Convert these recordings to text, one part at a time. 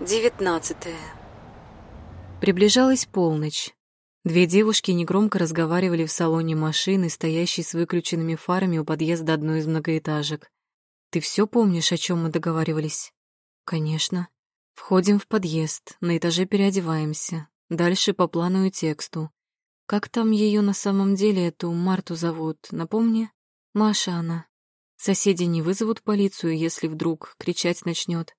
Девятнадцатое. Приближалась полночь. Две девушки негромко разговаривали в салоне машины, стоящей с выключенными фарами у подъезда одной из многоэтажек. «Ты все помнишь, о чем мы договаривались?» «Конечно. Входим в подъезд, на этаже переодеваемся. Дальше по плану и тексту. Как там ее на самом деле, эту Марту зовут, напомни? Маша она. Соседи не вызовут полицию, если вдруг кричать начнет.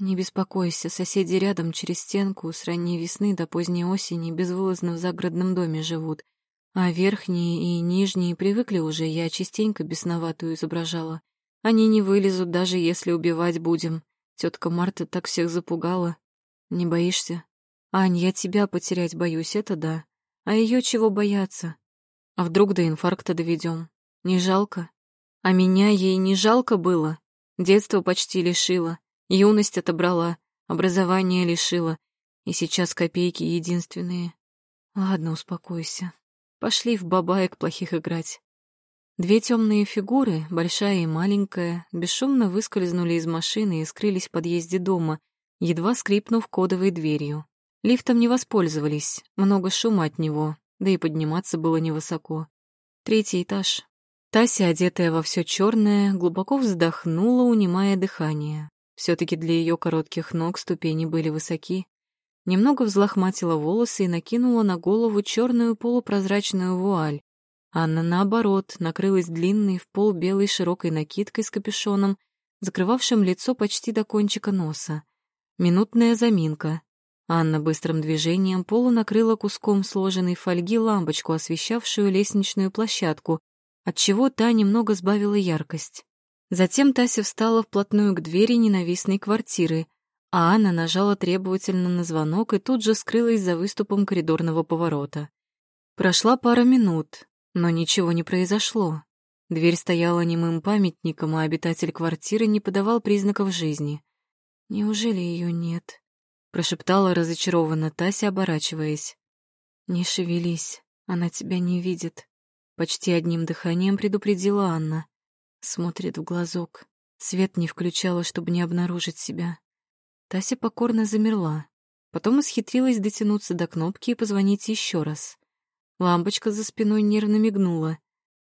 Не беспокойся, соседи рядом через стенку с ранней весны до поздней осени безвылазно в загородном доме живут. А верхние и нижние привыкли уже, я частенько бесноватую изображала. Они не вылезут, даже если убивать будем. Тетка Марта так всех запугала. Не боишься? Ань, я тебя потерять боюсь, это да. А ее чего бояться? А вдруг до инфаркта доведем? Не жалко? А меня ей не жалко было? Детство почти лишила. Юность отобрала, образование лишила, и сейчас копейки единственные. Ладно, успокойся. Пошли в бабаек плохих играть. Две темные фигуры, большая и маленькая, бесшумно выскользнули из машины и скрылись в подъезде дома, едва скрипнув кодовой дверью. Лифтом не воспользовались, много шума от него, да и подниматься было невысоко. Третий этаж. Тася, одетая во все черное, глубоко вздохнула, унимая дыхание. Все-таки для ее коротких ног ступени были высоки. Немного взлохматила волосы и накинула на голову черную полупрозрачную вуаль. Анна, наоборот, накрылась длинной в пол белой широкой накидкой с капюшоном, закрывавшим лицо почти до кончика носа. Минутная заминка. Анна быстрым движением полу накрыла куском сложенной фольги лампочку, освещавшую лестничную площадку, отчего та немного сбавила яркость. Затем Тася встала вплотную к двери ненавистной квартиры, а Анна нажала требовательно на звонок и тут же скрылась за выступом коридорного поворота. Прошла пара минут, но ничего не произошло. Дверь стояла немым памятником, а обитатель квартиры не подавал признаков жизни. «Неужели ее нет?» — прошептала разочарованно Тася, оборачиваясь. «Не шевелись, она тебя не видит», — почти одним дыханием предупредила Анна. Смотрит в глазок. Свет не включала, чтобы не обнаружить себя. Тася покорно замерла. Потом исхитрилась дотянуться до кнопки и позвонить еще раз. Лампочка за спиной нервно мигнула.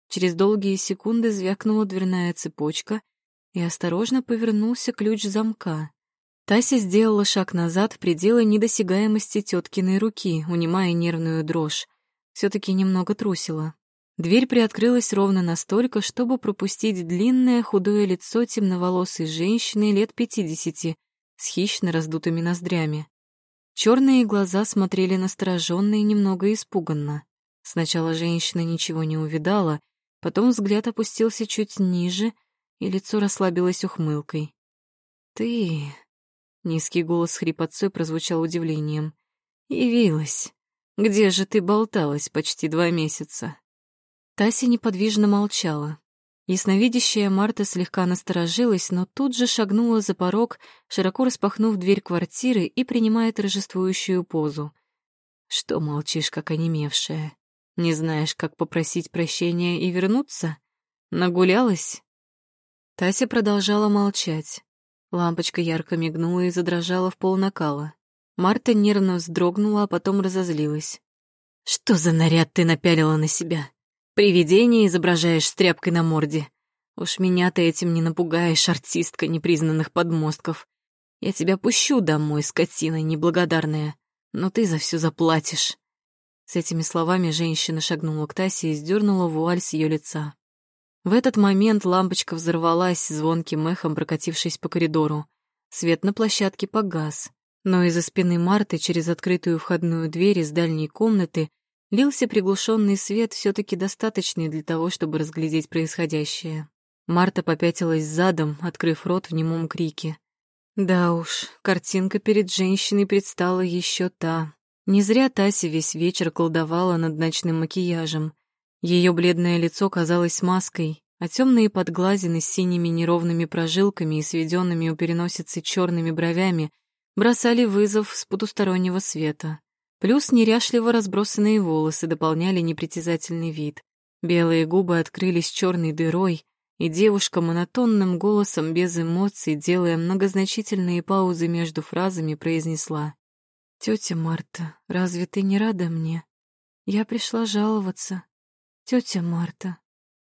Через долгие секунды звякнула дверная цепочка и осторожно повернулся ключ замка. Тася сделала шаг назад в пределы недосягаемости теткиной руки, унимая нервную дрожь. все таки немного трусила. Дверь приоткрылась ровно настолько, чтобы пропустить длинное худое лицо темноволосой женщины лет пятидесяти с хищно раздутыми ноздрями. Черные глаза смотрели настороженно и немного испуганно. Сначала женщина ничего не увидала, потом взгляд опустился чуть ниже, и лицо расслабилось ухмылкой. «Ты...» — низкий голос хрипотцой прозвучал удивлением. «Явилась. Где же ты болталась почти два месяца?» Тася неподвижно молчала. Ясновидящая Марта слегка насторожилась, но тут же шагнула за порог, широко распахнув дверь квартиры и принимая торжествующую позу. «Что молчишь, как онемевшая? Не знаешь, как попросить прощения и вернуться? Нагулялась?» Тася продолжала молчать. Лампочка ярко мигнула и задрожала в пол накала. Марта нервно вздрогнула, а потом разозлилась. «Что за наряд ты напялила на себя? Привидение изображаешь с тряпкой на морде. Уж меня ты этим не напугаешь, артистка непризнанных подмостков. Я тебя пущу домой, скотина неблагодарная, но ты за все заплатишь». С этими словами женщина шагнула к Тасе и сдернула вуаль с ее лица. В этот момент лампочка взорвалась, звонким эхом прокатившись по коридору. Свет на площадке погас, но из-за спины Марты через открытую входную дверь из дальней комнаты Лился приглушенный свет, все таки достаточный для того, чтобы разглядеть происходящее. Марта попятилась задом, открыв рот в немом крике. Да уж, картинка перед женщиной предстала еще та. Не зря Тася весь вечер колдовала над ночным макияжем. Ее бледное лицо казалось маской, а темные подглазины с синими неровными прожилками и сведенными у переносицы черными бровями бросали вызов с потустороннего света. Плюс неряшливо разбросанные волосы дополняли непритязательный вид. Белые губы открылись черной дырой, и девушка монотонным голосом, без эмоций, делая многозначительные паузы между фразами, произнесла. «Тетя Марта, разве ты не рада мне? Я пришла жаловаться. Тетя Марта,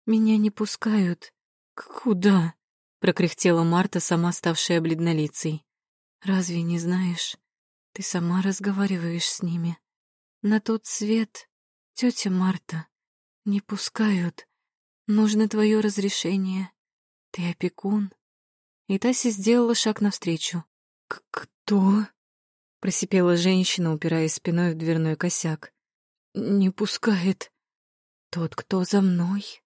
меня не пускают. Куда?» — прокряхтела Марта, сама ставшая бледнолицей. «Разве не знаешь? Ты сама разговариваешь с ними. На тот свет, тетя Марта, не пускают. Нужно твое разрешение. Ты опекун. И Тася сделала шаг навстречу. «Кто?» — просипела женщина, упираясь спиной в дверной косяк. «Не пускает. Тот, кто за мной?»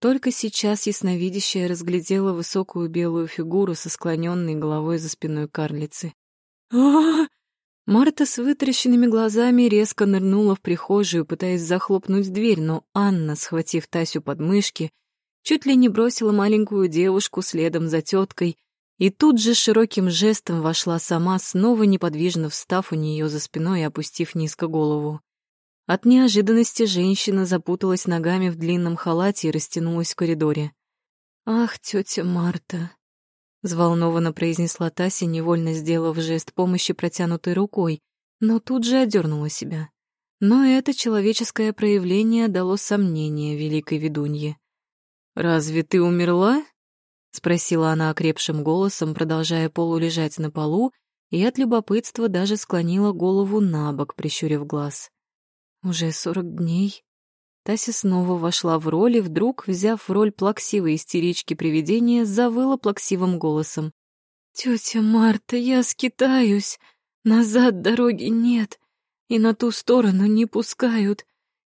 Только сейчас ясновидящая разглядела высокую белую фигуру со склоненной головой за спиной карлицы. а Марта с вытаращенными глазами резко нырнула в прихожую, пытаясь захлопнуть дверь, но Анна, схватив Тасю под мышки, чуть ли не бросила маленькую девушку следом за теткой и тут же широким жестом вошла сама, снова неподвижно встав у нее за спиной и опустив низко голову. От неожиданности женщина запуталась ногами в длинном халате и растянулась в коридоре. «Ах, тетя Марта!» Взволнованно произнесла Тася, невольно сделав жест помощи протянутой рукой, но тут же одернула себя. Но это человеческое проявление дало сомнение великой ведунье. «Разве ты умерла?» — спросила она окрепшим голосом, продолжая полулежать на полу, и от любопытства даже склонила голову на бок, прищурив глаз. «Уже сорок дней?» Тася снова вошла в роль и вдруг, взяв роль плаксивой истерички привидения, завыла плаксивым голосом. «Тетя Марта, я скитаюсь. Назад дороги нет, и на ту сторону не пускают.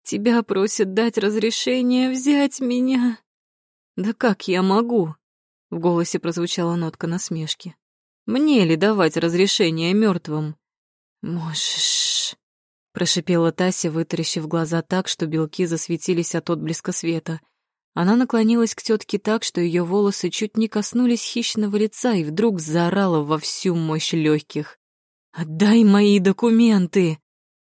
Тебя просят дать разрешение взять меня». «Да как я могу?» — в голосе прозвучала нотка насмешки. «Мне ли давать разрешение мертвым?» «Можешь...» Прошипела Тася, вытаращив глаза так, что белки засветились от отблеска света. Она наклонилась к тетке так, что ее волосы чуть не коснулись хищного лица и вдруг заорала во всю мощь легких. «Отдай мои документы!»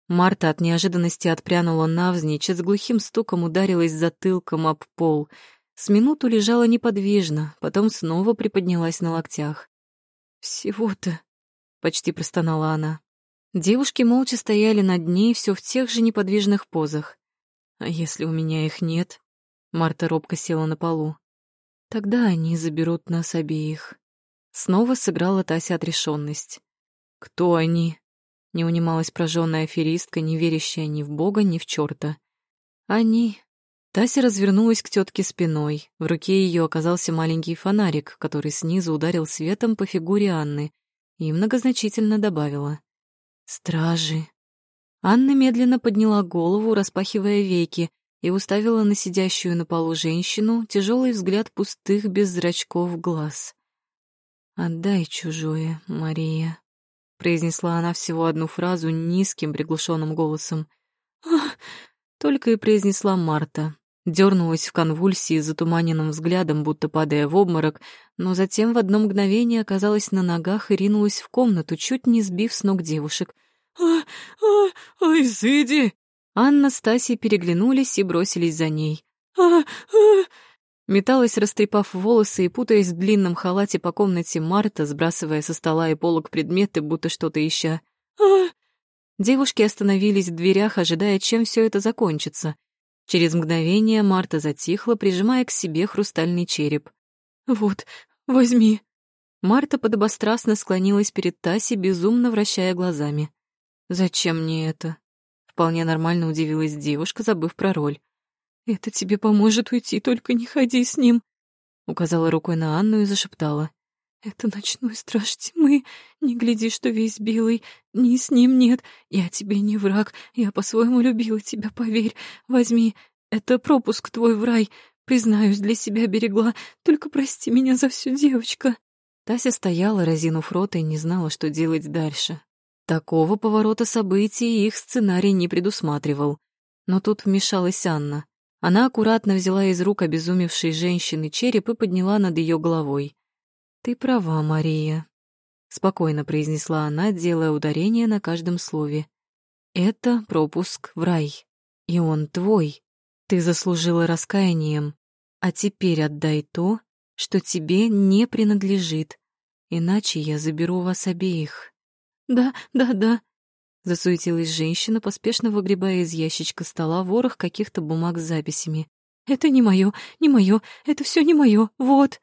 Марта от неожиданности отпрянула навзничь и с глухим стуком ударилась затылком об пол. С минуту лежала неподвижно, потом снова приподнялась на локтях. «Всего-то...» — почти простонала она. Девушки молча стояли над ней все в тех же неподвижных позах. А если у меня их нет? Марта робко села на полу. Тогда они заберут нас обеих. Снова сыграла Тася отрешенность. Кто они? Не унималась прожженная аферистка, не верящая ни в Бога, ни в черта. Они. Тася развернулась к тетке спиной. В руке ее оказался маленький фонарик, который снизу ударил светом по фигуре Анны и многозначительно добавила. Стражи. Анна медленно подняла голову, распахивая веки, и уставила на сидящую на полу женщину тяжелый взгляд пустых без зрачков глаз. «Отдай чужое, Мария», — произнесла она всего одну фразу низким приглушенным голосом. «Ах!» — только и произнесла Марта. Дернулась в конвульсии затуманенным взглядом, будто падая в обморок, но затем в одно мгновение оказалась на ногах и ринулась в комнату, чуть не сбив с ног девушек. «А, а, ай, изыди!» Анна с Тасей переглянулись и бросились за ней. «А, а!» Металась, растрепав волосы и путаясь в длинном халате по комнате Марта, сбрасывая со стола и полок предметы, будто что-то ища. «А!» Девушки остановились в дверях, ожидая, чем все это закончится. Через мгновение Марта затихла, прижимая к себе хрустальный череп. «Вот, возьми». Марта подобострастно склонилась перед Тасей, безумно вращая глазами. «Зачем мне это?» Вполне нормально удивилась девушка, забыв про роль. «Это тебе поможет уйти, только не ходи с ним», — указала рукой на Анну и зашептала. «Это ночной страж тьмы. Не гляди, что весь белый. Ни с ним нет. Я тебе не враг. Я по-своему любила тебя, поверь. Возьми. Это пропуск твой в рай. Признаюсь, для себя берегла. Только прости меня за всю, девочка». Тася стояла, разинув рот, и не знала, что делать дальше. Такого поворота событий их сценарий не предусматривал. Но тут вмешалась Анна. Она аккуратно взяла из рук обезумевшей женщины череп и подняла над ее головой. «Ты права, Мария», — спокойно произнесла она, делая ударение на каждом слове. «Это пропуск в рай, и он твой. Ты заслужила раскаянием. А теперь отдай то, что тебе не принадлежит, иначе я заберу вас обеих». «Да, да, да», — засуетилась женщина, поспешно выгребая из ящичка стола ворох каких-то бумаг с записями. «Это не мое, не мое, это все не мое, вот».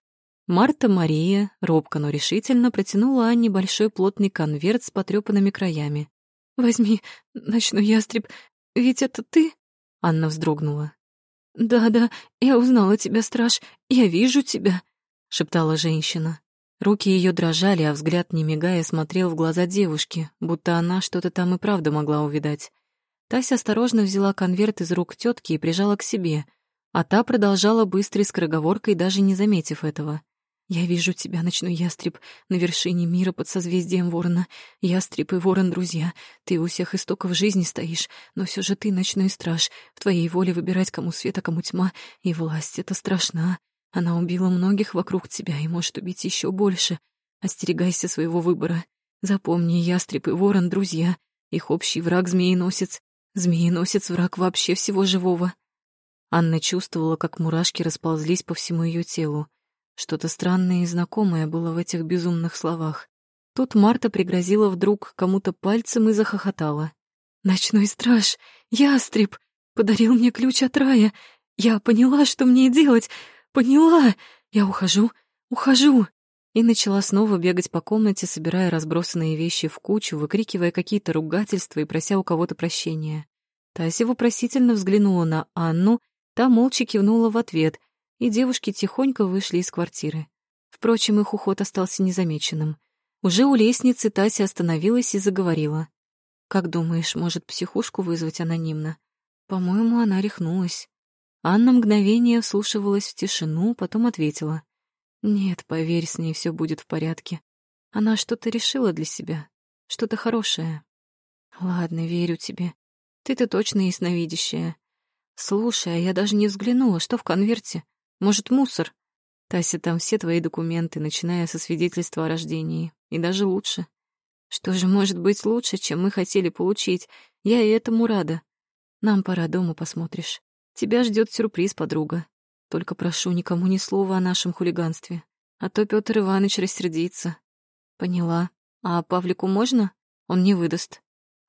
Марта Мария, робко, но решительно, протянула Анне большой плотный конверт с потрёпанными краями. «Возьми, ночной ястреб, ведь это ты?» Анна вздрогнула. «Да-да, я узнала тебя, страж, я вижу тебя», — шептала женщина. Руки ее дрожали, а взгляд, не мигая, смотрел в глаза девушки, будто она что-то там и правда могла увидать. Тася осторожно взяла конверт из рук тетки и прижала к себе, а та продолжала быстрой скороговоркой, даже не заметив этого. «Я вижу тебя, ночной ястреб, на вершине мира под созвездием ворона. Ястреб и ворон — друзья. Ты у всех истоков жизни стоишь, но все же ты ночной страж. В твоей воле выбирать, кому свет, а кому тьма. И власть — это страшна. Она убила многих вокруг тебя и может убить еще больше. Остерегайся своего выбора. Запомни, ястреб и ворон — друзья. Их общий враг — змееносец. Змееносец — враг вообще всего живого». Анна чувствовала, как мурашки расползлись по всему ее телу. Что-то странное и знакомое было в этих безумных словах. Тут Марта пригрозила вдруг кому-то пальцем и захохотала. «Ночной страж! Ястреб! Подарил мне ключ от рая! Я поняла, что мне делать! Поняла! Я ухожу! Ухожу!» И начала снова бегать по комнате, собирая разбросанные вещи в кучу, выкрикивая какие-то ругательства и прося у кого-то прощения. Тася вопросительно взглянула на Анну, та молча кивнула в ответ, и девушки тихонько вышли из квартиры. Впрочем, их уход остался незамеченным. Уже у лестницы Тася остановилась и заговорила. «Как думаешь, может психушку вызвать анонимно?» «По-моему, она рехнулась». Анна мгновение вслушивалась в тишину, потом ответила. «Нет, поверь, с ней все будет в порядке. Она что-то решила для себя, что-то хорошее». «Ладно, верю тебе. Ты-то точно ясновидящая. Слушай, а я даже не взглянула, что в конверте. Может, мусор? Тася, там все твои документы, начиная со свидетельства о рождении. И даже лучше. Что же может быть лучше, чем мы хотели получить? Я и этому рада. Нам пора дома посмотришь. Тебя ждет сюрприз, подруга. Только прошу, никому ни слова о нашем хулиганстве. А то Петр Иванович рассердится. Поняла. А Павлику можно? Он не выдаст.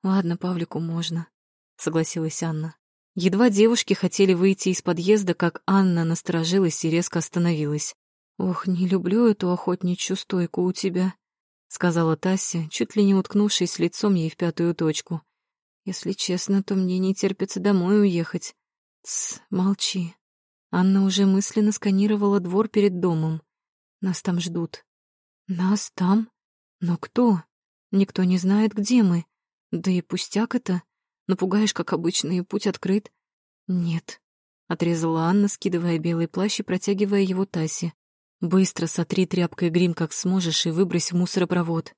Ладно, Павлику можно, согласилась Анна. Едва девушки хотели выйти из подъезда, как Анна насторожилась и резко остановилась. «Ох, не люблю эту охотничью стойку у тебя», — сказала Тася, чуть ли не уткнувшись лицом ей в пятую точку. «Если честно, то мне не терпится домой уехать». «Тсс, молчи». Анна уже мысленно сканировала двор перед домом. «Нас там ждут». «Нас там? Но кто? Никто не знает, где мы. Да и пустяк это. Напугаешь, как обычно, и путь открыт. Нет, отрезала Анна, скидывая белый плащ и протягивая его Тасе. Быстро сотри тряпкой грим, как сможешь, и выбрось в мусоропровод.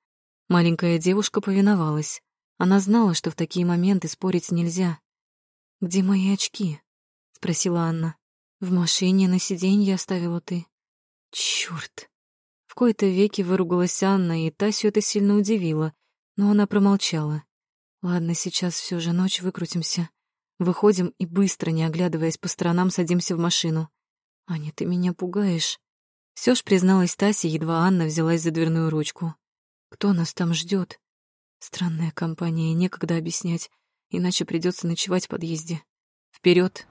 Маленькая девушка повиновалась. Она знала, что в такие моменты спорить нельзя. «Где мои очки?» — спросила Анна. «В машине на сиденье оставила ты». «Чёрт!» В кои-то веки выругалась Анна, и Тасю это сильно удивило, но она промолчала. Ладно, сейчас все же ночь выкрутимся. Выходим и быстро, не оглядываясь по сторонам, садимся в машину. Аня, ты меня пугаешь. Все ж призналась Тася, едва Анна взялась за дверную ручку. Кто нас там ждет? Странная компания, некогда объяснять, иначе придется ночевать в подъезде. Вперед!